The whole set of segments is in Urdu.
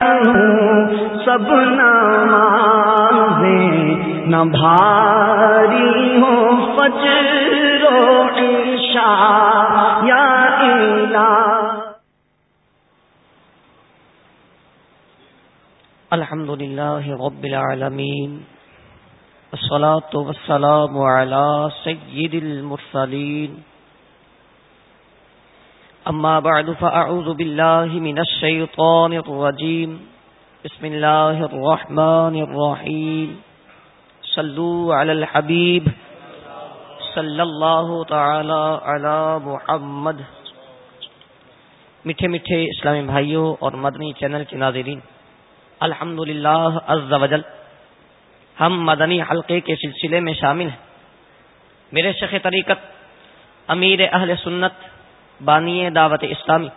سب نمازیں نہ بھاری ہو فجر و عشاء یا الہ۔ الحمد لله رب العالمين الصلاة والسلام على سيد المرسلين أما بعد، فأعوذ بالله من الشيطان الرجيم. بسم الله الرحمن الرحيم. صلوا على الحبيب. صلى الله تعالى على محمد. میٹھے میٹھے اسلامی بھائیوں اور مدنی چینل کے ناظرین الحمد للہ ہم مدنی حلقے کے سلسلے میں شامل ہیں۔ میرے شیخ طریقت، امیر اہل سنت بانی دعوت اسلامی۔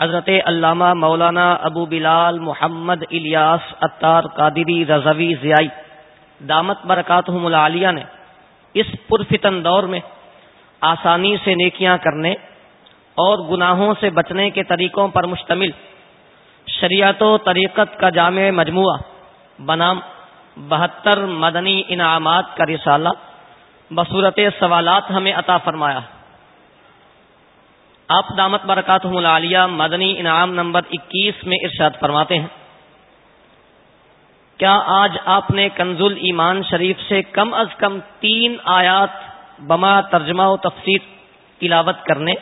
حضرت علامہ مولانا ابو بلال محمد الیاس اطار قادری رضوی ضیائی، دامت برکات العالیہ نے اس پرفتن دور میں آسانی سے نیکیاں کرنے اور گناہوں سے بچنے کے طریقوں پر مشتمل شریعت و طریقت کا جامع مجموعہ بنام بہتر مدنی انعامات کا رسالہ بصورت سوالات ہمیں عطا فرمایا۔ آپ دامت برکات العالیہ مدنی انعام نمبر اکیس میں ارشاد فرماتے ہیں۔ کیا آج آپ نے کنزل ایمان شریف سے کم از کم تین آیات بما ترجمہ و تفسیر تلاوت کرنے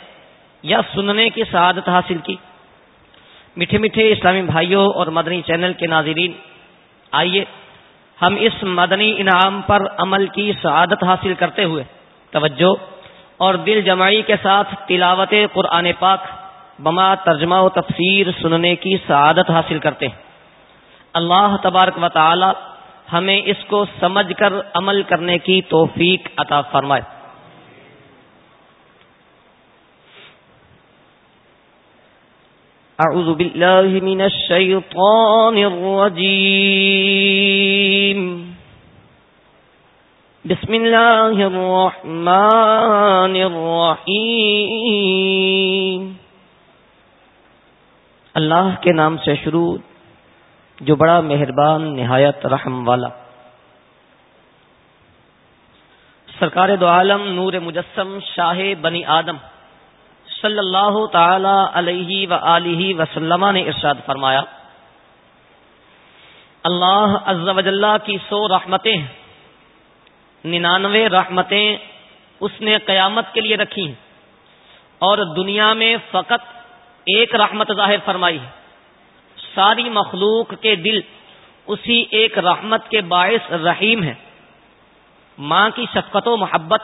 یا سننے کی سعادت حاصل کی؟ میٹھے میٹھے اسلامی بھائیوں اور مدنی چینل کے ناظرین، آئیے ہم اس مدنی انعام پر عمل کی سعادت حاصل کرتے ہوئے توجہ اور دل جمائی کے ساتھ تلاوت قرآن پاک بما ترجمہ و تفسیر سننے کی سعادت حاصل کرتے ہیں۔ اللہ تبارک و تعالی ہمیں اس کو سمجھ کر عمل کرنے کی توفیق عطا فرمائے۔ أعوذ بالله من الشيطان الرجيم بسم الله الرحمن الرحيم. اللہ کے نام سے شروع جو بڑا مہربان نہایت رحم والا. سرکار دو عالم نور مجسم شاہ بنی آدم صلی اللہ تعالی علیہ و وسلم نے ارشاد فرمایا، اللہ عز و جلہ کی سو رحمتیں ننانوے رحمتیں اس نے قیامت کے لیے رکھی ہیں۔ اور دنیا میں فقط ایک رحمت ظاہر فرمائی ہے۔ ساری مخلوق کے دل اسی ایک رحمت کے باعث رحیم ہے ماں کی شفقت و محبت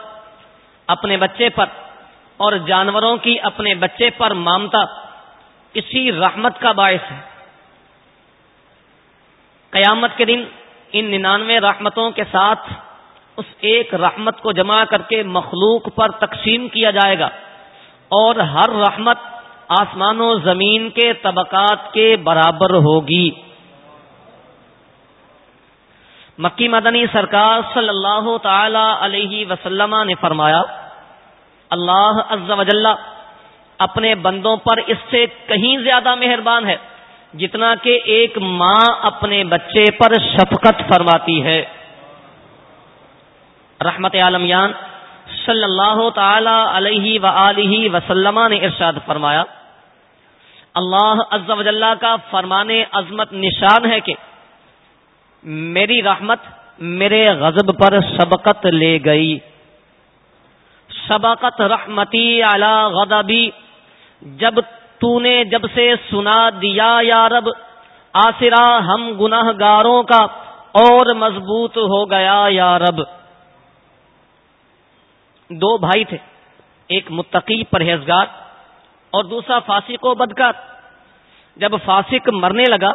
اپنے بچے پر اور جانوروں کی اپنے بچے پر مامتا اسی رحمت کا باعث ہے۔ قیامت کے دن ان ننانوے رحمتوں کے ساتھ اس ایک رحمت کو جمع کر کے مخلوق پر تقسیم کیا جائے گا اور ہر رحمت آسمان و زمین کے طبقات کے برابر ہوگی۔ مکی مدنی سرکار صلی اللہ تعالی علیہ وسلم نے فرمایا، اللہ عز و جل اپنے بندوں پر اس سے کہیں زیادہ مہربان ہے، جتنا کہ ایک ماں اپنے بچے پر شفقت فرماتی ہے۔ رحمت عالمیان صلی اللہ تعالی علیہ و وسلم نے ارشاد فرمایا، اللہ عز و جل کا فرمان عظمت نشان ہے کہ میری رحمت میرے غضب پر سبقت لے گئی۔ سبقت رحمتی اعلی غضبی، جب تو نے جب سے سنا دیا یا رب، آسرا ہم گناہ گاروں کا اور مضبوط ہو گیا یا رب۔ دو بھائی تھے، ایک متقی پرہیزگار اور دوسرا فاسق و بدکار۔ جب فاسق مرنے لگا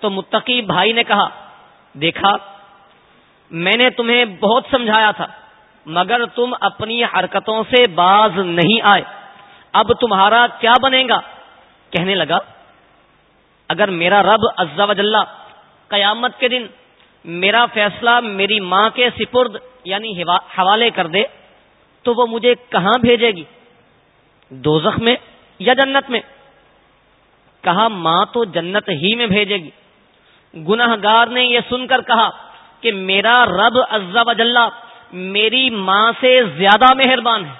تو متقی بھائی نے کہا، دیکھا، میں نے تمہیں بہت سمجھایا تھا، مگر تم اپنی حرکتوں سے باز نہیں آئے۔ اب تمہارا کیا بنے گا؟ کہنے لگا، اگر میرا رب عز و جلہ قیامت کے دن میرا فیصلہ میری ماں کے سپرد یعنی حوالے کر دے تو وہ مجھے کہاں بھیجے گی؟ دوزخ میں یا جنت میں؟ کہا، ماں تو جنت ہی میں بھیجے گی۔ گناہ گار نے یہ سن کر کہا کہ میرا رب عز و جلہ میری ماں سے زیادہ مہربان ہے۔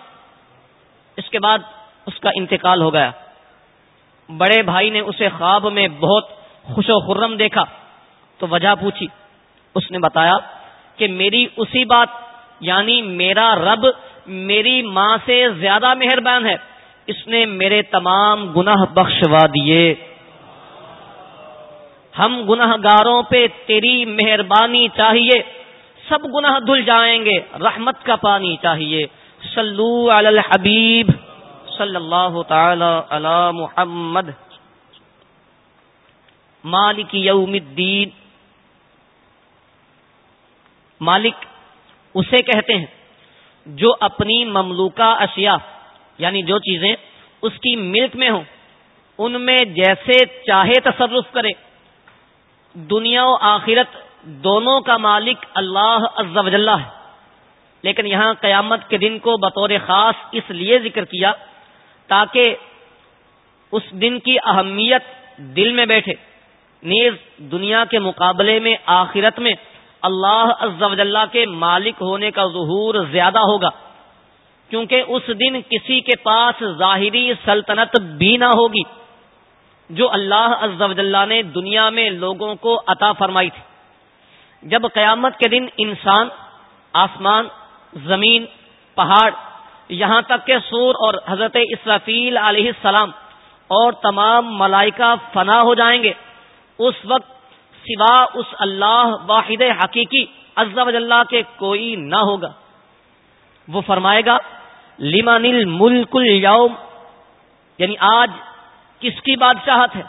اس کے بعد اس کا انتقال ہو گیا۔ بڑے بھائی نے اسے خواب میں بہت خوش و خرم دیکھا۔ تو وجہ پوچھی۔ اس نے بتایا کہ میری اسی بات یعنی میرا رب میری ماں سے زیادہ مہربان ہے۔ اس نے میرے تمام گناہ بخشوا دیے۔ ہم گناہ گاروں پہ تیری مہربانی چاہیے۔ سب گناہ دھل جائیں گے۔ رحمت کا پانی چاہیے۔ صلو علی الحبیب۔ صلی اللہ تعالی علی محمد۔ مالک یوم الدین۔ مالک اسے کہتے ہیں۔ جو اپنی مملوکہ اشیاء یعنی جو چیزیں اس کی ملک میں ہوں، ان میں جیسے چاہے تصرف کرے، دنیا و آخرت دونوں کا مالک اللہ عز و جلہ ہے۔ لیکن یہاں قیامت کے دن کو بطور خاص اس لیے ذکر کیا تاکہ اس دن کی اہمیت دل میں بیٹھے، نیز دنیا کے مقابلے میں آخرت میں اللہ عز و جلہ کے مالک ہونے کا ظہور زیادہ ہوگا، کیونکہ اس دن کسی کے پاس ظاہری سلطنت بھی نہ ہوگی، جو اللہ عز و جلہ نے دنیا میں لوگوں کو عطا فرمائی تھی۔ جب قیامت کے دن انسان، آسمان، زمین، پہاڑ، یہاں تک کہ سور اور حضرت اسرافیل علیہ السلام اور تمام ملائکہ فنا ہو جائیں گے، اس وقت سوا اس اللہ واحد حقیقی عز و کے کوئی نہ ہوگا۔ وہ فرمائے گا، لمن الملک اليوم؟ یعنی آج کس کی بادشاہت ہے؟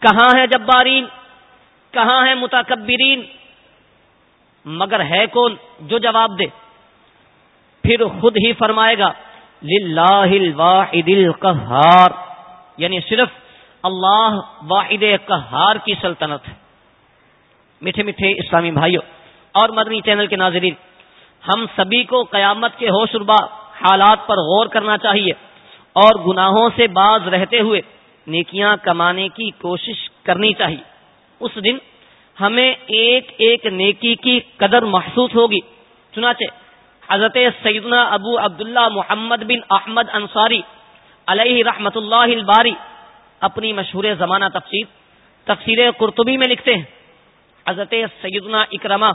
کہاں ہے جبارین؟ کہاں ہے متکبرین؟ مگر ہے کون جو جواب دے؟ پھر خود ہی فرمائے گا، للہ الواحد القہار۔ یعنی صرف اللہ واحد قہار کی سلطنت ہے۔ میٹھے میٹھے اسلامی بھائیوں اور مدنی چینل کے ناظرین، ہم سبھی کو قیامت کے ہوش ربا حالات پر غور کرنا چاہیے اور گناہوں سے باز رہتے ہوئے نیکیاں کمانے کی کوشش کرنی چاہیے۔ اس دن ہمیں ایک ایک نیکی کی قدر محسوس ہوگی۔ چنانچہ حضرت سیدنا ابو عبداللہ محمد بن احمد انصاری علیہ رحمت اللہ الباری اپنی مشہور زمانہ تفسیر تفسیر قرطبی میں لکھتے ہیں۔ حضرت سیدنا اکرما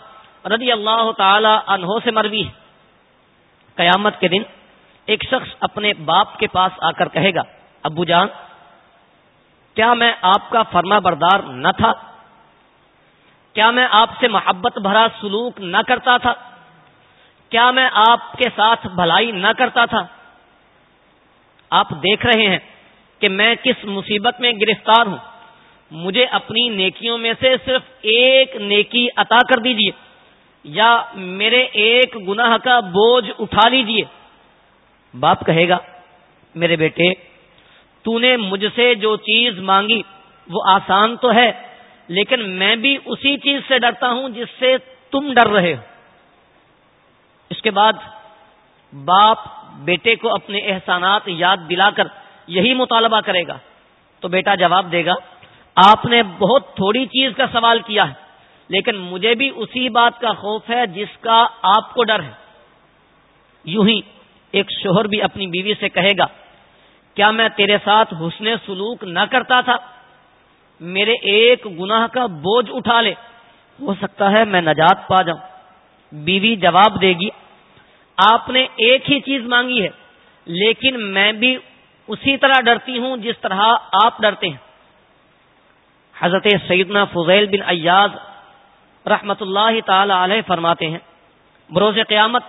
رضی اللہ تعالی عنہ سے مروی قیامت کے دن ایک شخص اپنے باپ کے پاس آ کر کہے گا، ابو جان، کیا میں آپ کا فرما بردار نہ تھا؟ کیا میں آپ سے محبت بھرا سلوک نہ کرتا تھا؟ کیا میں آپ کے ساتھ بھلائی نہ کرتا تھا؟ آپ دیکھ رہے ہیں کہ میں کس مصیبت میں گرفتار ہوں۔ مجھے اپنی نیکیوں میں سے صرف ایک نیکی عطا کر دیجیے یا میرے ایک گناہ کا بوجھ اٹھا لیجیے باپ کہے گا، میرے بیٹے، تو نے مجھ سے جو چیز مانگی وہ آسان تو ہے، لیکن میں بھی اسی چیز سے ڈرتا ہوں جس سے تم ڈر رہے ہو۔ اس کے بعد باپ بیٹے کو اپنے احسانات یاد دلا کر یہی مطالبہ کرے گا۔ تو بیٹا جواب دے گا آپ نے بہت تھوڑی چیز کا سوال کیا ہے، لیکن مجھے بھی اسی بات کا خوف ہے جس کا آپ کو ڈر ہے۔ یوں ہی ایک شوہر بھی اپنی بیوی سے کہے گا، کیا میں تیرے ساتھ حسن سلوک نہ کرتا تھا؟ میرے ایک گناہ کا بوجھ اٹھا لے۔ ہو سکتا ہے میں نجات پا جاؤں۔ بیوی جواب دے گی، آپ نے ایک ہی چیز مانگی ہے، لیکن میں بھی اسی طرح ڈرتی ہوں جس طرح آپ ڈرتے ہیں۔ حضرت سیدنا فضیل بن ایاز رحمت اللہ تعالی علیہ فرماتے ہیں، بروز قیامت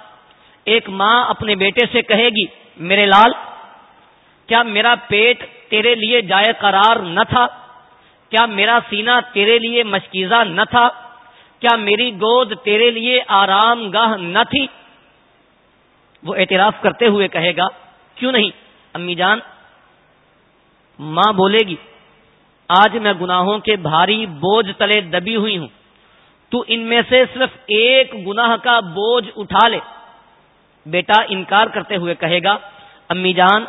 ایک ماں اپنے بیٹے سے کہے گی، میرے لال، کیا میرا پیٹ تیرے لیے جائے قرار نہ تھا؟ کیا میرا سینہ تیرے لیے مشکیزہ نہ تھا؟ کیا میری گود تیرے لیے آرام گاہ نہ تھی؟ وہ اعتراف کرتے ہوئے کہے گا، کیوں نہیں، امی جان، ماں بولے گی آج میں گناہوں کے بھاری بوجھ تلے دبی ہوئی ہوں۔ تو ان میں سے صرف ایک گناہ کا بوجھ اٹھا لے۔ بیٹا انکار کرتے ہوئے کہے گا، امی جان،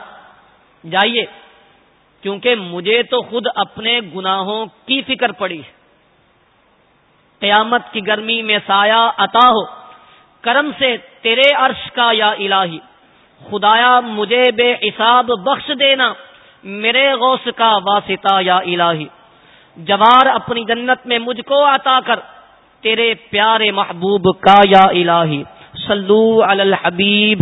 جائیے، کیونکہ مجھے تو خود اپنے گناہوں کی فکر پڑی۔ قیامت کی گرمی میں سایہ عطا ہو۔ کرم سے تیرے عرش کا یا الہی، خدایا مجھے بے حساب بخش دینا۔ میرے غوث کا واسطہ یا الہی، جوار اپنی جنت میں مجھ کو عطا کر، تیرے پیارے محبوب کا یا الہی۔ صلو علی الحبیب۔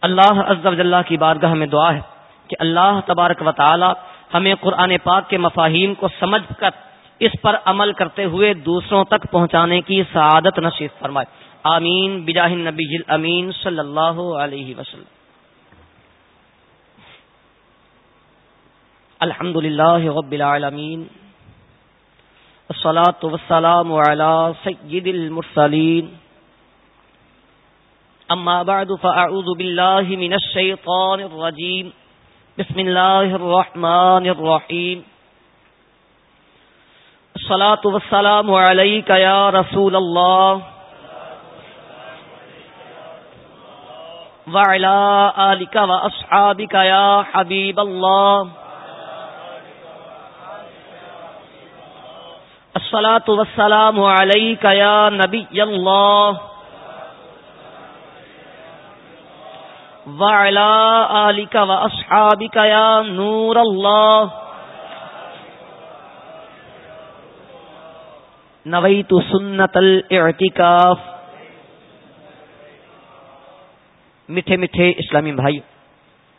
اللہ عز و کی بارگاہ میں دعا ہے کہ اللہ تبارک و تعالی ہمیں قرآن پاک کے مفاہیم کو سمجھ کر اس پر عمل کرتے ہوئے دوسروں تک پہنچانے کی سعادت نصیب فرمائے۔ آمین۔ بجاہ نبی امین صلی اللہ علیہ وسلم۔ الحمد للہ رب العالمین الصلاة والسلام على سید المرسلین اما بعد فاعوذ باللہ من الشیطان الرجیم بسم اللہ الرحمن الرحیم الصلاة والسلام علیک یا رسول اللہ وعلى آلك وأصحابك يا حبيب الله الصلاة والسلام عليك يا نبي الله. وعلى آلك وأصحابك يا نور الله. نويت سنة الاعتكاف. میٹھے میٹھے اسلامی بھائی،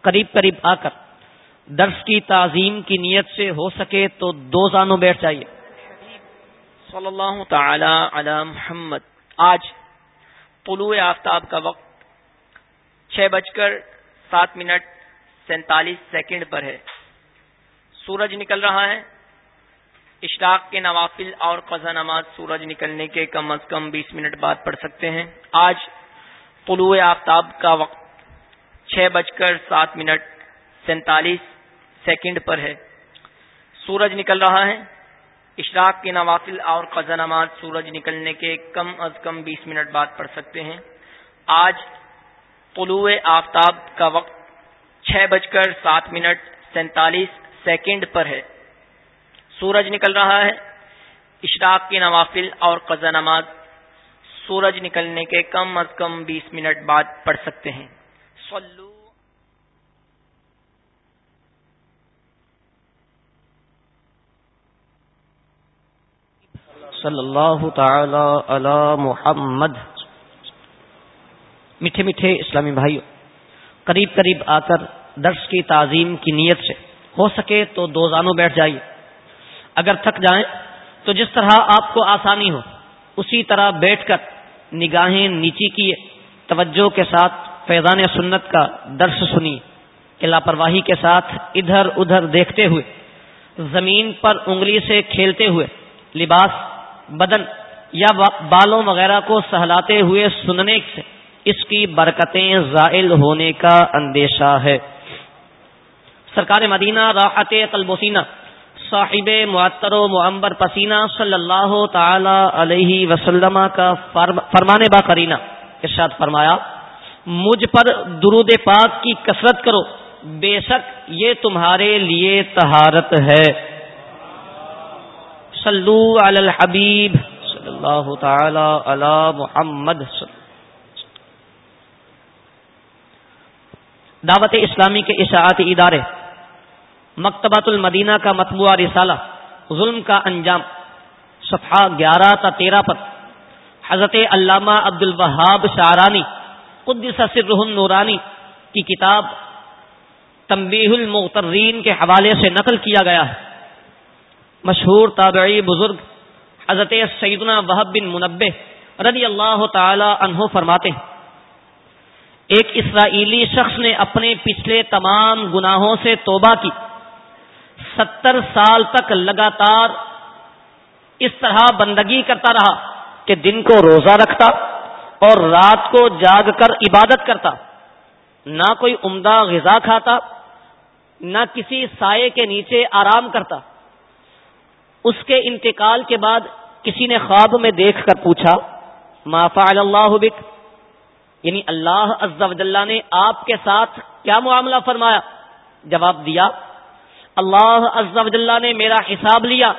قریب قریب آ کر درس کی تعظیم کی نیت سے ہو سکے تو دو زانوں بیٹھ جائیے۔ صلی اللہ تعالی علی محمد۔ آج طلوع آفتاب کا وقت چھ بج کر سات منٹ سینتالیس سیکنڈ پر ہے۔ سورج نکل رہا ہے۔ اشراق کے نوافل اور قزا نماز سورج نکلنے کے کم از کم بیس منٹ بعد پڑھ سکتے ہیں۔ آج طلوع آفتاب کا وقت چھ بج کر سات منٹ سینتالیس سیکنڈ پر ہے۔ سورج نکل رہا ہے۔ اشراق کے نوافل اور قزا نماز سورج نکلنے کے کم از کم بیس منٹ بعد پڑھ سکتے ہیں۔ آج طلوع آفتاب کا وقت چھ بج کر سات منٹ سینتالیس سیکنڈ پر ہے۔ سورج نکل رہا ہے۔ اشراق کے نوافل اور قزا نماز سورج نکلنے کے کم از کم بیس منٹ بعد پڑھ سکتے ہیں۔ صلو صلی اللہ تعالی علی محمد۔ میٹھے میٹھے اسلامی بھائیوں قریب قریب آ کر درس کی تعظیم کی نیت سے ہو سکے تو دو زانوں بیٹھ جائیے۔ اگر تھک جائیں تو جس طرح آپ کو آسانی ہو، اسی طرح بیٹھ کر نگاہیں نیچی کیے، توجہ کے ساتھ فیضان سنت کا درس سنی کہ لاپرواہی کے ساتھ ادھر ادھر دیکھتے ہوئے، زمین پر انگلی سے کھیلتے ہوئے، لباس بدن یا بالوں وغیرہ کو سہلاتے ہوئے سننے سے اس کی برکتیں زائل ہونے کا اندیشہ ہے۔ سرکار مدینہ راحت قلبوسینہ صاحب معطر و معمبر پسینہ صلی اللہ تعالی علیہ وسلم کا فرمان با کرینہ ارشاد فرمایا، مجھ پر درود پاک کی کثرت کرو، بے شک یہ تمہارے لیے تہارت ہے۔ صلو علی الحبیب. صلی اللہ تعالی علی محمد. دعوت اسلامی کے اشاعتی ادارے. مکتبۃ المدینہ کا مطبوعہ رسالہ. ظلم کا انجام. صفحہ گیارہ تا تیرہ پر. حضرت علامہ عبد الوہاب شارانی قدس سر نورانی کی کتاب تنبیہ المغترین کے حوالے سے نقل کیا گیا ہے. مشہور تابعی بزرگ حضرت سیدنا وحب بن منبع رضی اللہ تعالی عنہ فرماتے ہیں، ایک اسرائیلی شخص نے اپنے پچھلے تمام گناہوں سے توبہ کی۔ ستر سال تک لگاتار اس طرح بندگی کرتا رہا کہ دن کو روزہ رکھتا اور رات کو جاگ کر عبادت کرتا۔ نہ کوئی عمدہ غذا کھاتا، نہ کسی سائے کے نیچے آرام کرتا۔ اس کے انتقال کے بعد کسی نے خواب میں دیکھ کر پوچھا، ما فعل اللہ بک؟ یعنی اللہ عز و جلہ نے آپ کے ساتھ کیا معاملہ فرمایا؟ جواب دیا، اللہ عز و جلہ نے میرا حساب لیا،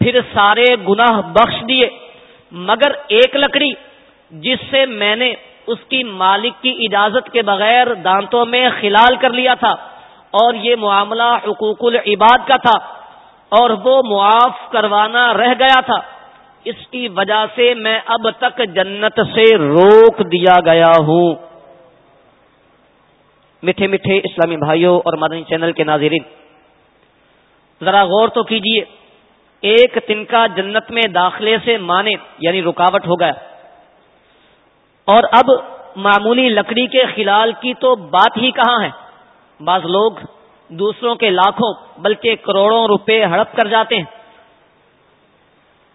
پھر سارے گناہ بخش دیے، مگر ایک لکڑی جس سے میں نے اس کی مالک کی اجازت کے بغیر دانتوں میں خلال کر لیا تھا، اور یہ معاملہ حقوق العباد کا تھا۔ اور وہ معاف کروانا رہ گیا تھا۔ اس کی وجہ سے میں اب تک جنت سے روک دیا گیا ہوں۔ میٹھے میٹھے اسلامی بھائیوں اور مدنی چینل کے ناظرین، ذرا غور تو کیجیے، ایک تنکا جنت میں داخلے سے مانے یعنی رکاوٹ ہو گیا۔ اور اب معمولی لکڑی کے خلال کی تو بات ہی کہاں ہے؟ بعض لوگ دوسروں کے لاکھوں بلکہ کروڑوں روپے ہڑپ کر جاتے ہیں۔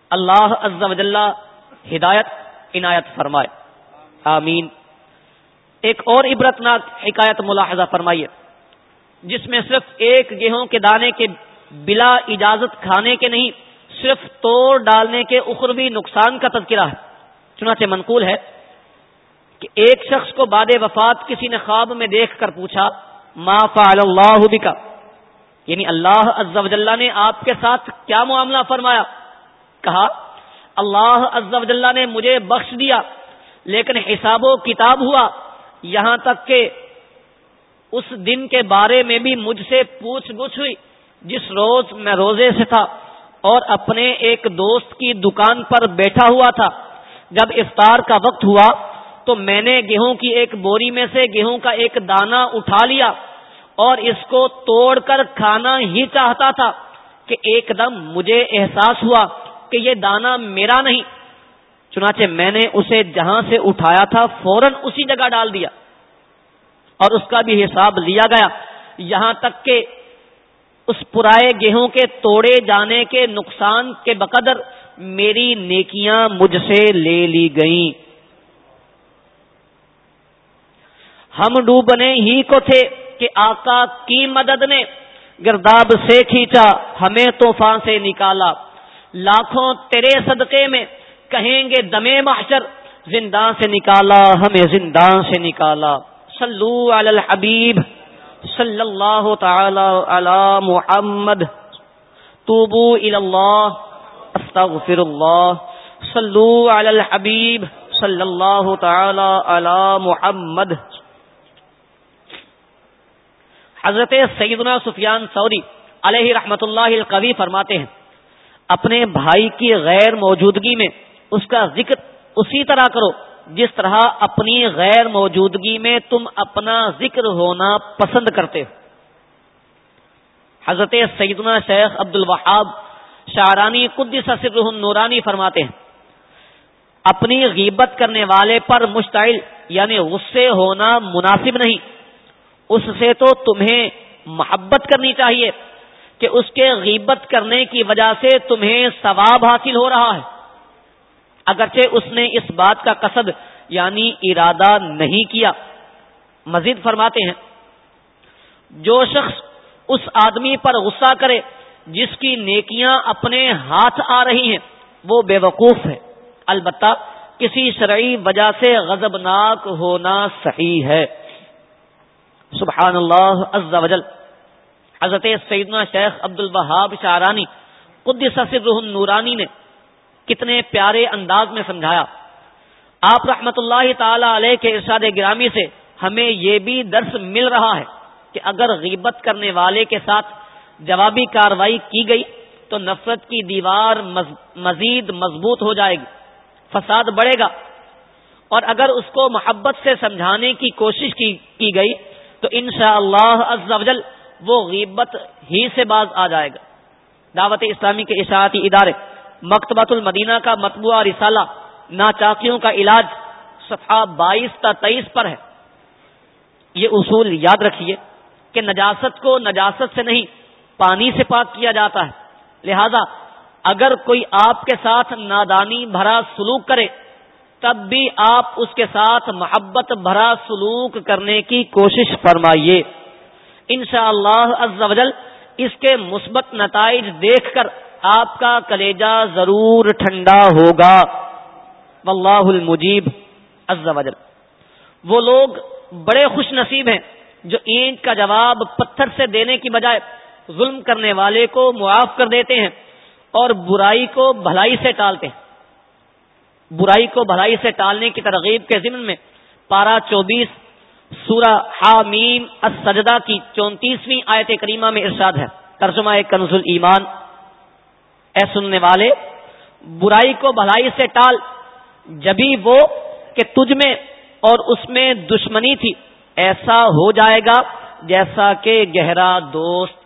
اللہ عز و جلہ ہدایت، عنایت فرمائے۔ آمین۔ ایک اور عبرتناک حکایت ملاحظہ فرمائیے، جس میں صرف ایک گیہوں کے دانے کے بلا اجازت کھانے کے نہیں، صرف توڑ ڈالنے کے اخروی نقصان کا تذکرہ ہے۔ چنانچہ منقول ہے کہ ایک شخص کو باد وفات کسی نے خواب میں دیکھ کر پوچھا ما فعل اللہ بکا یعنی اللہ عز و جلہ نے آپ کے ساتھ کیا معاملہ فرمایا؟ کہا، اللہ عز و جلہ نے مجھے بخش دیا، لیکن حساب و کتاب ہوا، یہاں تک کہ اس دن کے بارے میں بھی مجھ سے پوچھ گچھ ہوئی، جس روز میں روزے سے تھا، اور اپنے ایک دوست کی دکان پر بیٹھا ہوا تھا۔ جب افطار کا وقت ہوا تو میں نے گیہوں کی ایک بوری میں سے گیہوں کا ایک دانہ اٹھا لیا اور اس کو توڑ کر کھانا ہی چاہتا تھا کہ ایک دم مجھے احساس ہوا کہ یہ دانہ میرا نہیں۔ چنانچہ میں نے اسے جہاں سے اٹھایا تھا فوراً اسی جگہ ڈال دیا اور اس کا بھی حساب لیا گیا۔ یہاں تک کہ اس پرائے گیہوں کے توڑے جانے کے نقصان کے بقدر میری نیکیاں مجھ سے لے لی گئیں۔ ہم ڈوبنے ہی کو تھے کہ آقا کی مدد نے گرداب سے کھینچا، ہمیں طوفان سے نکالا۔ لاکھوں تیرے صدقے میں کہیں گے دمے محشر زندان سے نکالا، ہمیں زندان سے نکالا۔ صلو علی الحبیب صلی اللہ تعالی علی محمد۔ توبو الی اللہ استغفر اللہ صلو علی الحبیب صلی اللہ تعالی علی محمد۔ حضرت سیدنا سفیان سوری علیہ رحمت اللہ القوی فرماتے ہیں، اپنے بھائی کی غیر موجودگی میں اس کا ذکر اسی طرح کرو، جس طرح اپنی غیر موجودگی میں تم اپنا ذکر ہونا پسند کرتے ہو۔ حضرت سیدنا شیخ عبد الوہاب شاہرانی قدس سر نورانی فرماتے ہیں، اپنی غیبت کرنے والے پر مشتعل یعنی غصے ہونا مناسب نہیں۔ اس سے تو تمہیں محبت کرنی چاہیے کہ اس کے غیبت کرنے کی وجہ سے تمہیں ثواب حاصل ہو رہا ہے۔ اگرچہ اس نے اس بات کا قصد یعنی ارادہ نہیں کیا۔ مزید فرماتے ہیں، جو شخص اس آدمی پر غصہ کرے جس کی نیکیاں اپنے ہاتھ آ رہی ہیں، وہ بے وقوف ہے۔ البتہ کسی شرعی وجہ سے غضبناک ہونا صحیح ہے۔ سبحان اللہ عز و جل حضرت سیدنا شیخ عبد البہاب شارانی قدس سر نورانی نے کتنے پیارے انداز میں سمجھایا۔ آپ رحمت اللہ تعالی علیہ کے ارشاد گرامی سے ہمیں یہ بھی درس مل رہا ہے کہ اگر غیبت کرنے والے کے ساتھ جوابی کاروائی کی گئی تو نفرت کی دیوار مزید مضبوط ہو جائے گی، فساد بڑھے گا۔ اور اگر اس کو محبت سے سمجھانے کی کوشش کی کی گئی تو انشاءاللہ شاء اللہ وہ غیبت ہی سے باز آ جائے گا۔ دعوت اسلامی کے اشاعتی ادارے، مکتبۃ المدینہ کا مطبوعہ رسالہ، ناچاکیوں کا علاج، صفحہ بائیس تا تیئیس پر ہے۔ یہ اصول یاد رکھیے کہ نجاست کو نجاست سے نہیں، پانی سے پاک کیا جاتا ہے۔ لہذا اگر کوئی آپ کے ساتھ نادانی بھرا سلوک کرے تب بھی آپ اس کے ساتھ محبت بھرا سلوک کرنے کی کوشش فرمائیے۔ انشاءاللہ شاء اللہ اس کے مثبت نتائج دیکھ کر آپ کا کلیجہ ضرور ٹھنڈا ہوگا۔ واللہ المجیب عز و جل۔ وہ لوگ بڑے خوش نصیب ہیں جو اینٹ کا جواب پتھر سے دینے کی بجائے ظلم کرنے والے کو معاف کر دیتے ہیں اور برائی کو بھلائی سے ٹالتے ہیں۔ برائی کو بھلائی سے ٹالنے کی ترغیب کے ضمن میں پارا چوبیس سورہ حامیم السجدہ کی چونتیسویں آیت کریمہ میں ارشاد ہے۔ ترجمہ کنز ایمان۔ اے سننے والے، برائی کو بھلائی سے ٹال۔ جبھی وہ کہ تجھ میں اور اس میں دشمنی تھی، ایسا ہو جائے گا جیسا کہ گہرا دوست۔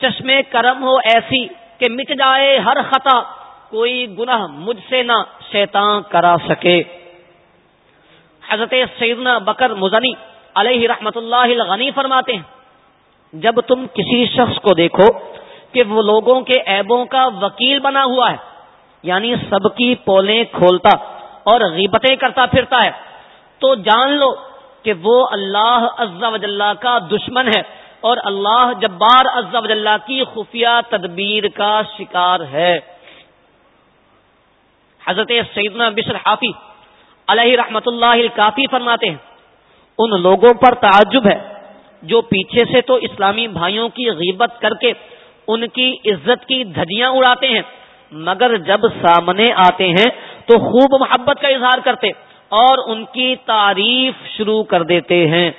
چشمے کرم ہو ایسی کہ مٹ جائے ہر خطا۔ کوئی گناہ مجھ سے نہ شیطان کرا سکے۔ حضرت سیدنا بکر مزنی علیہ رحمت اللہ الغنی فرماتے ہیں، جب تم کسی شخص کو دیکھو کہ وہ لوگوں کے عیبوں کا وکیل بنا ہوا ہے یعنی سب کی پولیں کھولتا اور غیبتیں کرتا پھرتا ہے، تو جان لو کہ وہ اللہ عز و جلہ کا دشمن ہے اور اللہ جبار عز و جلہ کی خفیہ تدبیر کا شکار ہے۔ حضرت سیدنا بشر حافی علیہ رحمت اللہ کافی فرماتے ہیں، ان لوگوں پر تعجب ہے جو پیچھے سے تو اسلامی بھائیوں کی غیبت کر کے ان کی عزت کی دھجیاں اڑاتے ہیں، مگر جب سامنے آتے ہیں تو خوب محبت کا اظہار کرتے اور ان کی تعریف شروع کر دیتے ہیں۔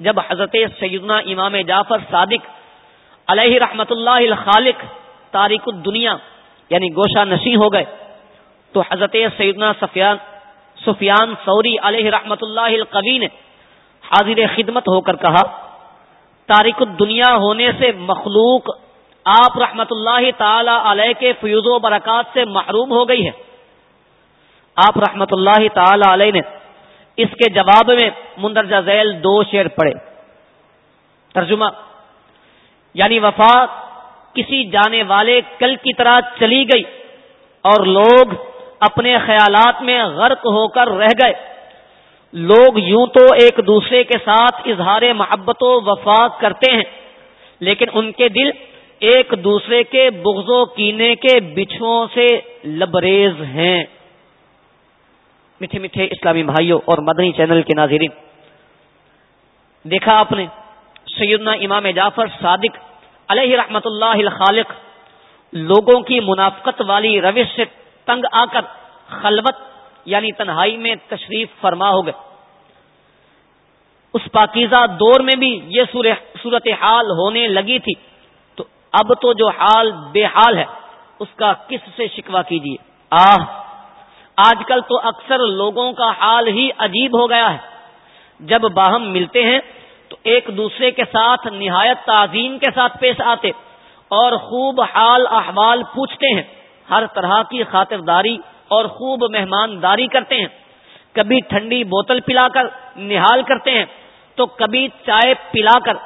جب حضرت سیدنا امام جعفر صادق علیہ رحمت اللہ الخالق تاریخ الدنیا یعنی گوشہ نشیں ہو گئے، تو حضرت سیدنا سفیان سفیان سوری علیہ رحمت اللہ القوی نے حاضر خدمت ہو کر کہا، تاریخ الدنیا ہونے سے مخلوق آپ رحمت اللہ تعالی علیہ کے فیوز و برکات سے محروم ہو گئی ہے۔ آپ رحمت اللہ تعالی علیہ نے اس کے جواب میں مندرجہ ذیل دو شیر پڑے ترجمہ یعنی وفات کسی جانے والے کل کی طرح چلی گئی اور لوگ اپنے خیالات میں غرق ہو کر رہ گئے۔ لوگ یوں تو ایک دوسرے کے ساتھ اظہار محبت و وفا کرتے ہیں، لیکن ان کے دل ایک دوسرے کے بغض و کینے کے بچھوؤں سے لبریز ہیں۔ میٹھے میٹھے اسلامی بھائیوں اور مدنی چینل کے ناظرین، دیکھا آپ نے سیدنا امام جعفر صادق علیہ رحمت اللہ الخالق، لوگوں کی منافقت والی روش سے تنگ آ کر خلوت یعنی تنہائی میں تشریف فرما ہو گئے۔ اس پاکیزہ دور میں بھی یہ صورت حال ہونے لگی تھی۔ تو اب تو جو حال بے حال ہے، اس کا کس سے شکوا کیجیے؟ آہ، آج کل تو اکثر لوگوں کا حال ہی عجیب ہو گیا ہے۔ جب باہم ملتے ہیں تو ایک دوسرے کے ساتھ نہایت تعظیم کے ساتھ پیش آتے اور خوب حال احوال پوچھتے ہیں۔ ہر طرح کی خاطرداری اور خوب مہمانداری کرتے ہیں۔ کبھی ٹھنڈی بوتل پلا کر نہال کرتے ہیں تو کبھی چائے پلا کر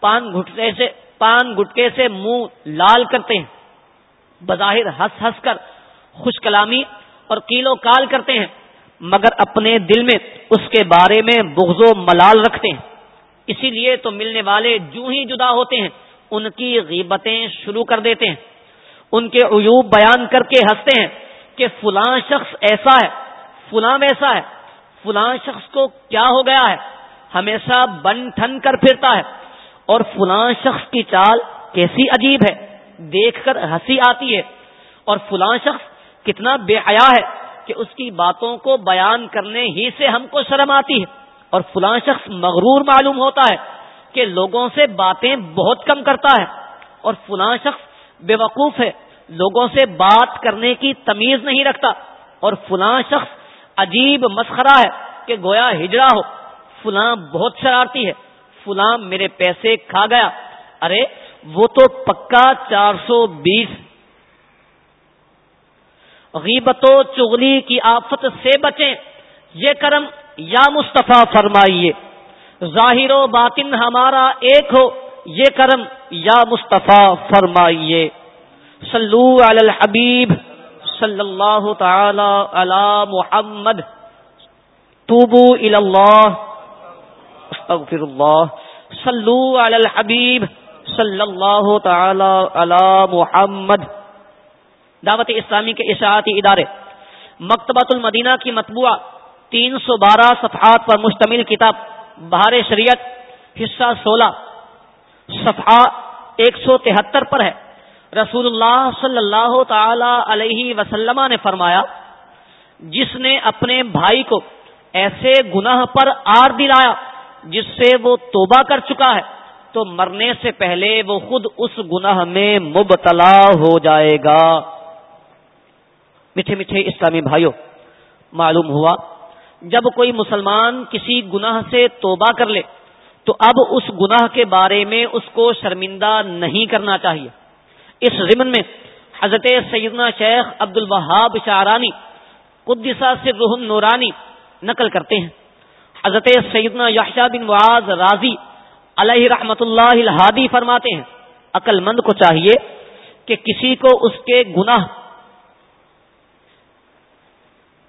پان گھٹنے سے پان گٹکے سے منہ لال کرتے ہیں۔ بظاہر ہنس ہنس کر خوش کلامی اور کیلو کال کرتے ہیں، مگر اپنے دل میں اس کے بارے میں بغض و ملال رکھتے ہیں۔ اسی لیے تو ملنے والے جو ہی جدا ہوتے ہیں، ان کی غیبتیں شروع کر دیتے ہیں۔ ان کے عیوب بیان کر کے ہنستے ہیں کہ فلاں شخص ایسا ہے، فلاں ویسا ہے، فلاں شخص کو کیا ہو گیا ہے، ہمیشہ بن ٹھن کر پھرتا ہے۔ اور فلاں شخص کی چال کیسی عجیب ہے، دیکھ کر ہنسی آتی ہے۔ اور فلاں شخص کتنا بے حیا ہے کہ اس کی باتوں کو بیان کرنے ہی سے ہم کو شرم آتی ہے۔ اور فلاں شخص مغرور معلوم ہوتا ہے کہ لوگوں سے باتیں بہت کم کرتا ہے اور فلاں شخص بے وقوف ہے، لوگوں سے بات کرنے کی تمیز نہیں رکھتا اور فلاں شخص عجیب مسخرا ہے کہ گویا ہجڑا ہو، فلاں بہت شرارتی ہے، فلاں میرے پیسے کھا گیا۔ ارے، وہ تو پکا چار سو بیس۔ غیبت و چغلی کی آفت سے بچیں، یہ کرم یا مصطفیٰ فرمائیے، ظاہر و باطن ہمارا ایک ہو، یہ کرم یا مصطفیٰ فرمائیے۔ صلو علی الحبیب صلی اللہ تعالی علی محمد۔ توبو الی اللہ استغفر اللہ صلو علی الحبیب صلی اللہ تعالی علی محمد۔ دعوت اسلامی کے اشاعتی ادارے، مکتبۃ المدینہ کی مطبوعہ۔ تین سو بارہ صفحات پر مشتمل کتاب، بہار شریعت، حصہ سولہ، صفحہ ایک سو تہتر پر ہے۔ رسول اللہ صلی اللہ تعالی علیہ وسلم نے فرمایا، جس نے اپنے بھائی کو ایسے گناہ پر آر دلایا جس سے وہ توبہ کر چکا ہے، تو مرنے سے پہلے وہ خود اس گناہ میں مبتلا ہو جائے گا۔ میٹھے میٹھے اسلامی بھائیوں معلوم ہوا جب کوئی مسلمان کسی گناہ سے توبہ کر لے، تو اب اس گناہ کے بارے میں اس کو شرمندہ نہیں کرنا چاہیے۔ اس ضمن میں حضرت سیدنا شیخ عبد الوہاب شارانی قدسہ سے نورانی نقل کرتے ہیں۔ حضرت سیدنا یحشا بن معاذ راضی علیہ رحمت اللہ الحادی فرماتے ہیں عقل مند کو چاہیے کہ کسی کو اس کے گناہ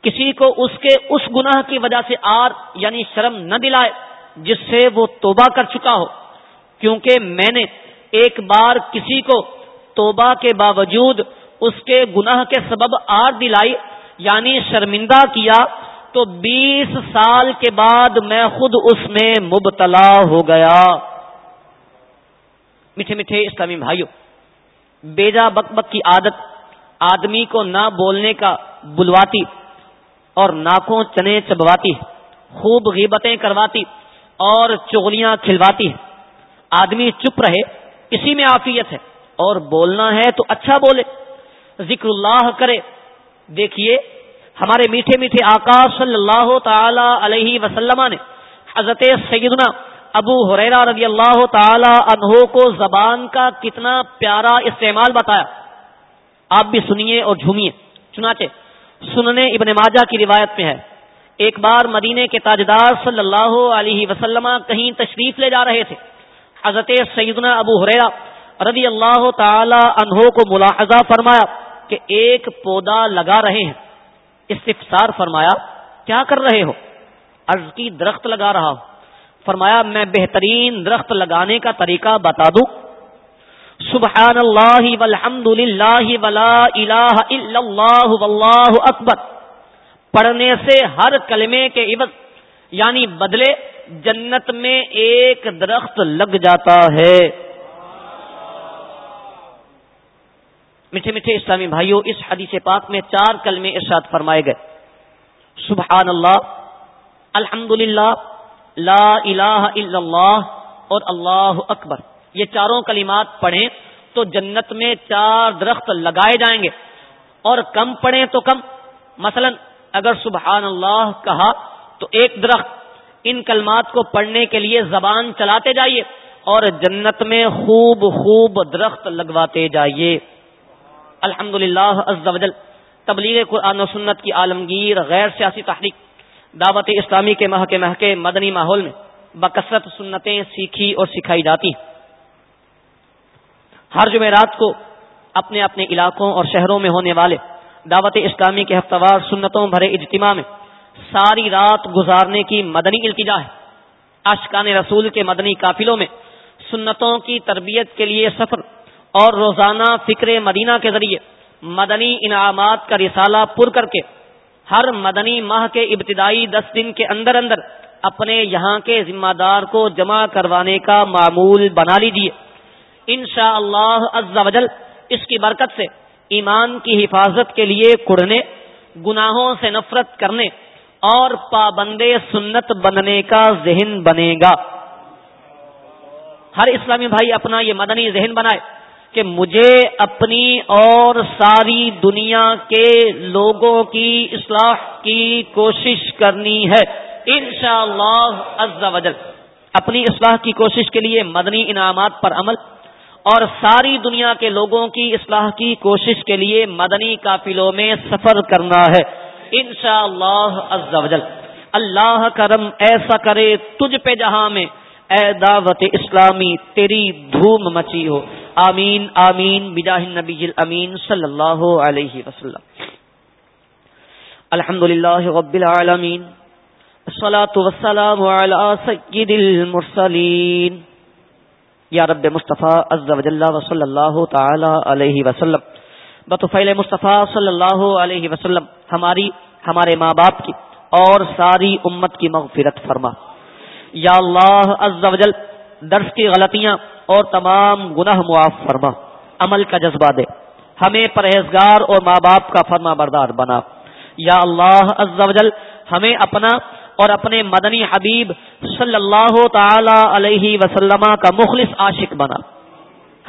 کسی کو اس کے اس گناہ کی وجہ سے آر یعنی شرم نہ دلائے جس سے وہ توبہ کر چکا ہو۔ کیونکہ میں نے ایک بار کسی کو توبہ کے باوجود اس کے گناہ کے سبب آر دلائی یعنی شرمندہ کیا، تو بیس سال کے بعد میں خود اس میں مبتلا ہو گیا۔ میٹھے میٹھے اسلامی بھائیوں بیجا بک بک کی عادت، آدمی کو نہ بولنے کا بلواتی اور ناکوں چنے چبواتی خوب غیبتیں کرواتی اور چغلیاں کھلواتی ہے۔ آدمی چپ رہے، اسی میں آفیت ہے۔ اور بولنا ہے تو اچھا بولے۔ ذکر اللہ کرے۔ دیکھیے، ہمارے میٹھے میٹھے آقا صلی اللہ تعالی علیہ وسلم نے حضرت سیدنا ابو حریرا رضی اللہ تعالی عنہ کو زبان کا کتنا پیارا استعمال بتایا۔ آپ بھی سنیے اور جھومیے۔ چنانچہ سننے ابن ماجہ کی روایت میں ہے۔ ایک بار مدینے کے تاجدار صلی اللہ علیہ وسلم کہیں تشریف لے جا رہے تھے۔ حضرت سیدنا ابو حریرا رضی اللہ تعالی عنہ کو ملاحظہ فرمایا کہ ایک پودا لگا رہے ہیں۔ استفسار فرمایا، کیا کر رہے ہو؟ عرض کی درخت لگا رہا ہوں۔ فرمایا، میں بہترین درخت لگانے کا طریقہ بتا دوں۔ سبحان اللہ والحمد للہ ولا الہ الا اللہ واللہ اکبر۔ پڑھنے سے ہر کلمے کے عوض یعنی بدلے، جنت میں ایک درخت لگ جاتا ہے۔ میٹھے میٹھے اسلامی بھائیوں اس حدیث پاک میں چار کلمے ارشاد فرمائے گئے۔ سبحان اللہ الحمد للہ لا الہ الا اللہ اور اللہ اکبر۔ یہ چاروں کلمات پڑھیں تو جنت میں چار درخت لگائے جائیں گے اور کم پڑھیں تو کم مثلا اگر سبحان اللہ کہا تو ایک درخت ان کلمات کو پڑھنے کے لیے زبان چلاتے جائیے اور جنت میں خوب خوب درخت لگواتے جائیے۔ الحمد للہ تبلیغ قرآن و سنت کی عالمگیر غیر سیاسی تحریک دعوت اسلامی کے ماہ کے مدنی ماحول میں بکثرت سنتیں سیکھی اور سکھائی جاتی ہیں۔ ہر جمعرات کو اپنے اپنے علاقوں اور شہروں میں ہونے والے دعوت اسلامی کے ہفتہ وار سنتوں بھرے اجتماع میں ساری رات گزارنے کی مدنی التجا ہے۔ اشکان رسول کے مدنی قافلوں میں سنتوں کی تربیت کے لیے سفر اور روزانہ فکر مدینہ کے ذریعے مدنی انعامات کا رسالہ پر کر کے ہر مدنی ماہ کے ابتدائی دس دن کے اندر اندر اپنے یہاں کے ذمہ دار کو جمع کروانے کا معمول بنا لیجیے ان شاء اللہ اس کی برکت سے ایمان کی حفاظت کے لیے کڑنے، گناہوں سے نفرت کرنے اور پابند سنت بننے کا ذہن بنے گا۔ ہر اسلامی بھائی اپنا یہ مدنی ذہن بنائے کہ مجھے اپنی اور ساری دنیا کے لوگوں کی اصلاح کی کوشش کرنی ہے۔ انشاءاللہ شاء اللہ اپنی اصلاح کی کوشش کے لیے مدنی انعامات پر عمل اور ساری دنیا کے لوگوں کی اصلاح کی کوشش کے لیے مدنی قافلوں میں سفر کرنا ہے۔ انشاءاللہ شاء اللہ اللہ کرم ایسا کرے تجھ پہ جہاں میں۔ اے دعوت اسلامی، تیری دھوم مچی ہو۔ آمین آمین، بجاہ النبی الامین صلی اللہ علیہ وسلم۔ الحمد للہ رب العالمین۔ الصلاة والسلام على سید المرسلین۔ یا رب مصطفیٰ عز و جل و صلی اللہ تعالی علیہ وسلم۔ بطفیل مصطفیٰ صلی اللہ علیہ وسلم، ہماری، ہمارے ماں باپ کی اور ساری امت کی مغفرت فرما۔ یا اللہ عز و جل، درس کی غلطیاں اور تمام گناہ معاف فرما۔ عمل کا جذبہ دے۔ ہمیں پرہیزگار اور ماں باپ کا فرما بردار بنا۔ یا اللہ عز و جل، ہمیں اپنا اور اپنے مدنی حبیب صلی اللہ تعالی علیہ وسلم کا مخلص عاشق بنا۔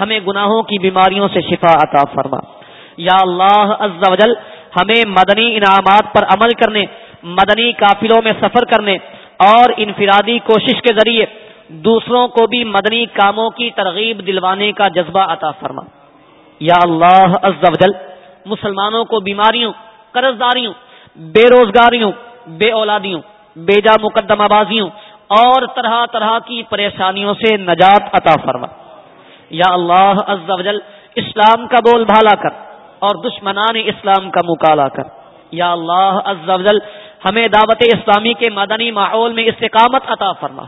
ہمیں گناہوں کی بیماریوں سے شفا عطا فرما۔ یا اللہ عز و جل، ہمیں مدنی انعامات پر عمل کرنے، مدنی قافلوں میں سفر کرنے اور انفرادی کوشش کے ذریعے دوسروں کو بھی مدنی کاموں کی ترغیب دلوانے کا جذبہ عطا فرما۔ یا اللہ عز و جل، مسلمانوں کو بیماریوں قرض داریوں بے روزگاریوں، بے اولادیوں بیجا مقدمہ بازیوں اور طرح طرح کی پریشانیوں سے نجات عطا فرما۔ یا اللہ عز و جل، اسلام کا بول بھالا کر اور دشمنان اسلام کا مکالا کر۔ یا اللہ عز و جل، ہمیں دعوت اسلامی کے مدنی ماحول میں استقامت عطا فرما۔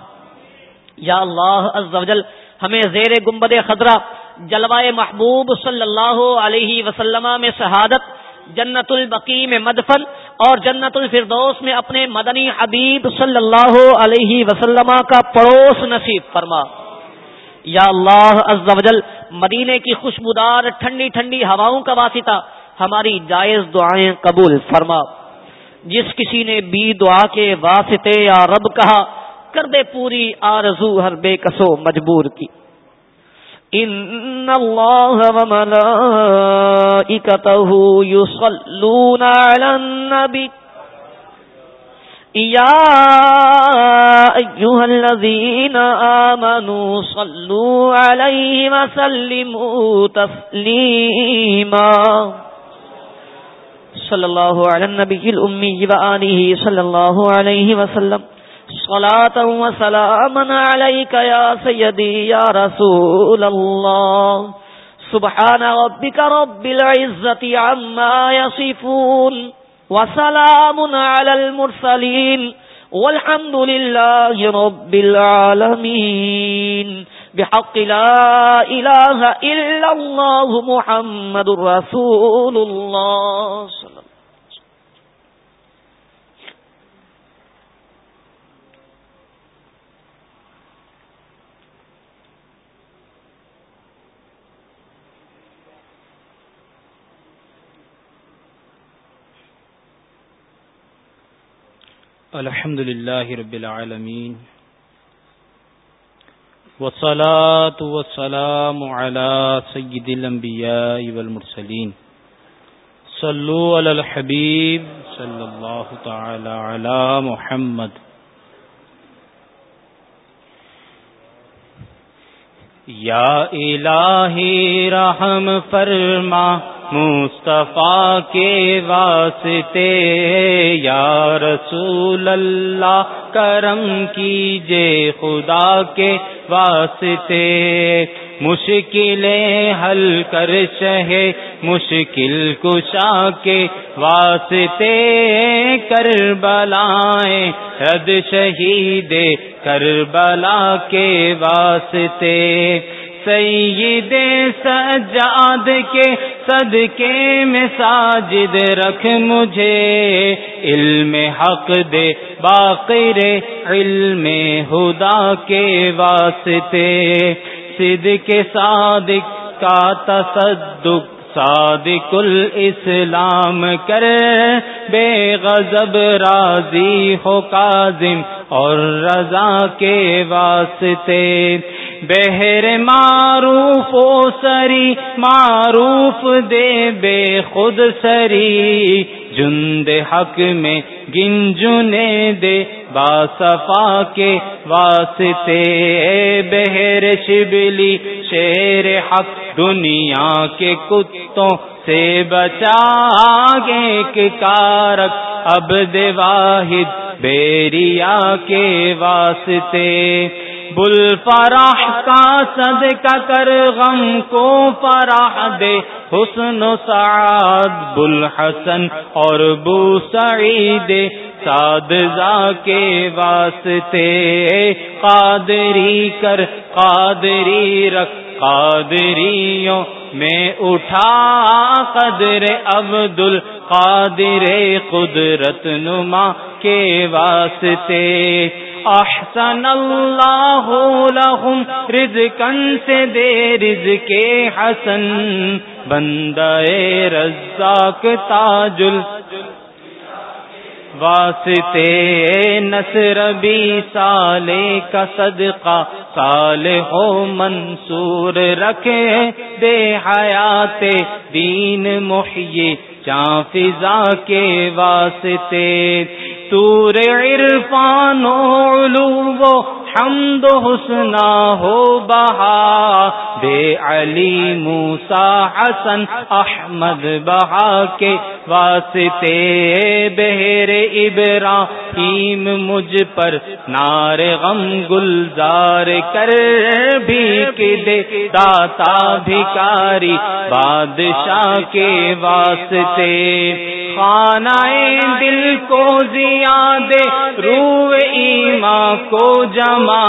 یا اللہ عز و جل، ہمیں زیر گمبد خطرہ جلوائے محبوب صلی اللہ علیہ وسلم میں شہادت جنت البقی میں مدفن اور جنت الفردوس میں اپنے مدنی حبیب صلی اللہ علیہ وسلم کا پڑوس نصیب فرما۔ یا اللہ عز و جل مدینے کی خوشبودار ٹھنڈی ٹھنڈی ہواؤں کا واسطہ ہماری جائز دعائیں قبول فرما۔ جس کسی نے بی دعا کے واسطے یا رب کہا، کر دے پوری آرزو ہر بے کسو مجبور کی۔ ان اللہ علی النبی یا ایوہ الذین آمنوا صلو علیہ وسلموا تسلیما صلی اللہ علی النبی الامی و آنہ صلی اللہ علیہ وسلم. صلاة وسلام عليك يا سيدي يا رسول الله. سبحان ربك رب العزة عما يصفون وسلام على المرسلين والحمد لله رب العالمين. بحق لا إله إلا الله محمد رسول الله صلى الله الحمد لله رب العالمين والصلاة والسلام على سيد الأنبياء والمرسلين صلوا على الحبيب صلى الله تعالى على محمد یا الہی رحم فرما مصطفیٰ کے واسطے، یا رسول اللہ، کرم کیجے خدا کے واسطے۔ مشکلیں حل کر شہے مشکل کشا کے واسطے۔ کر بلائیں رد شہید کر بلا کے واسطے۔ سید سجاد کے صدقے میں ساجد رکھ مجھے، علم حق دے باقر علم خدا کے واسطے۔ سد کے صادق کا تصدق، صادق الاسلام کر۔ بے غضب راضی ہو کاظم اور رضا کے واسطے۔ بہر معروف و سری، معروف دے بے خود سری۔ جند حق میں گنجنے دے با صفا کے واسطے۔ بہر شبلی، شیر حق دنیا کے کتوں سے بچا۔ گے کارک اب دے واحد، بیریا کے واسطے۔ بل فراح کا صد کا کر غم کو فراح دے۔ حسن و سعاد بل حسن اور بو سعید ساد کے واسطے۔ قادری کر، قادری رکھ، قادریوں میں اٹھا۔ قدر عبد القادر قدرت نما کے واسطے۔ احسن اللہ لہم رزقن سے دے رزق حسن. بندہ رزاق تاجل واسطے نصر بھی سالے کا صدقہ. سال ہو منصور رکھے دے حیات دین محیے چاں فضا کے واسطے تور عرفان و علو حمد حسنا ہو بہا۔ دے علی موسا حسن احمد بہا کے واسطے بہر ابراہیم مجھ پر نار غم گلزار کر بھی دے۔ داتا بھکاری بادشاہ کے واسطے خانہ دل کو زیاد رو ایما کو جما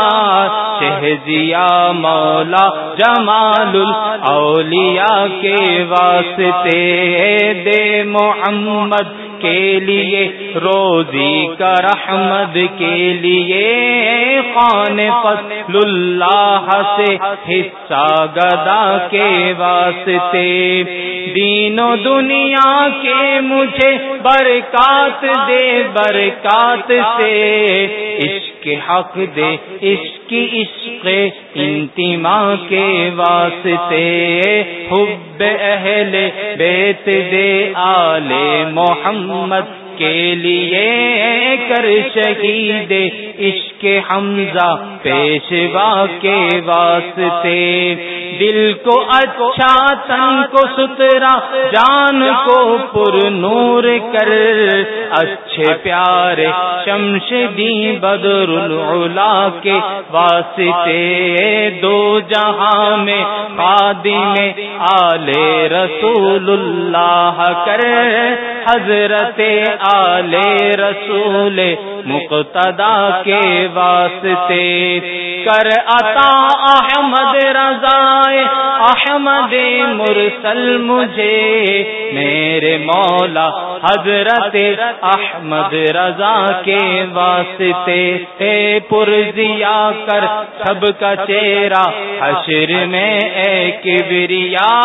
شہزیا مولا جمال الاولیاء کے واسطے دے محمد کے لیے، روزی کا رحمد کے لیے خان فضل اللہ سے حصہ گدا کے واسطے۔ دین و دنیا کے مجھے برکات دے، برکات سے۔ عشق حق دے عشق عشق انتما کے واسطے۔ حب اہل بیت دے آل محمد کے لیے کر شہید عشق حمزہ پیشوا کے واسطے۔ دل کو اچھا تن کو سترا جان کو پر نور کر۔ اچھے پیارے شمش دی بدر العلا کے واسطے۔ دو جہاں میں میں آل رسول اللہ کر۔ حضرت آل رسول مقتدا کے واسطے۔ کر عطا احمد رضا احمد مرسل مجھے۔ میرے مولا حضرت احمد رضا کے واسطے۔ اے پرزیا کر سب کا چہرہ، حشر میں اے کبریا۔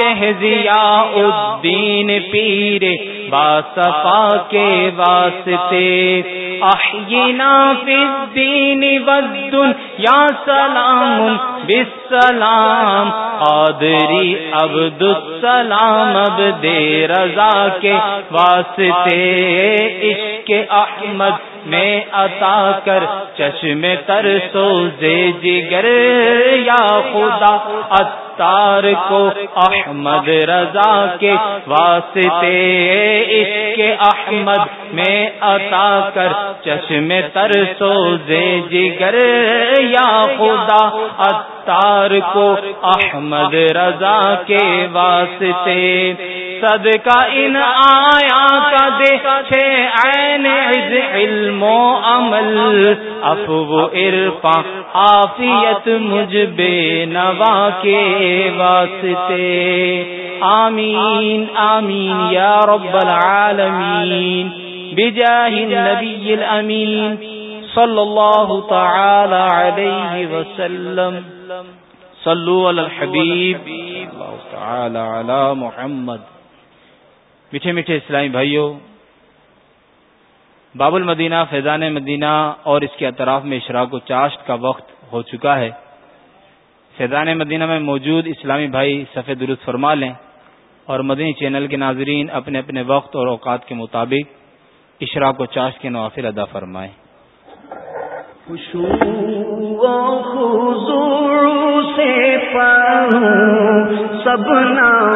شہزیا الدین پیر باصفا کے واسطے. احینا فی الدین والدن یا سلام بسلام قادری عبد السلام اب رضا کے واسطے. عشق احمد میں عطا کر. چشم تر سوزے جگر. یا خدا اتار کو احمد رضا کے واسطے اس کے احمد میں عطا کر چشم تر سو زے جگر، یا خدا اتار کو احمد رضا کے واسطے۔ صدقہ ان آیا کا دے عین عز علم و عمل۔ افو عرفا آفیت مجھ بے نوا کے واسطے۔ آمین آمین یا رب العالمین۔ بجاہ النبی الامین صلی اللہ تعالی علیہ وسلم. صلو علی الحبیب اللہ تعالی علی محمد. میٹھے میٹھے اسلامی بھائیوں باب المدینہ فیضان مدینہ اور اس کے اطراف میں اشراق و چاشت کا وقت ہو چکا ہے۔ فیضان مدینہ میں موجود اسلامی بھائی سفید درست فرما لیں اور مدنی چینل کے ناظرین اپنے اپنے وقت اور اوقات کے مطابق اشراق و چاش کے نوافر ادا فرمائیں سے سب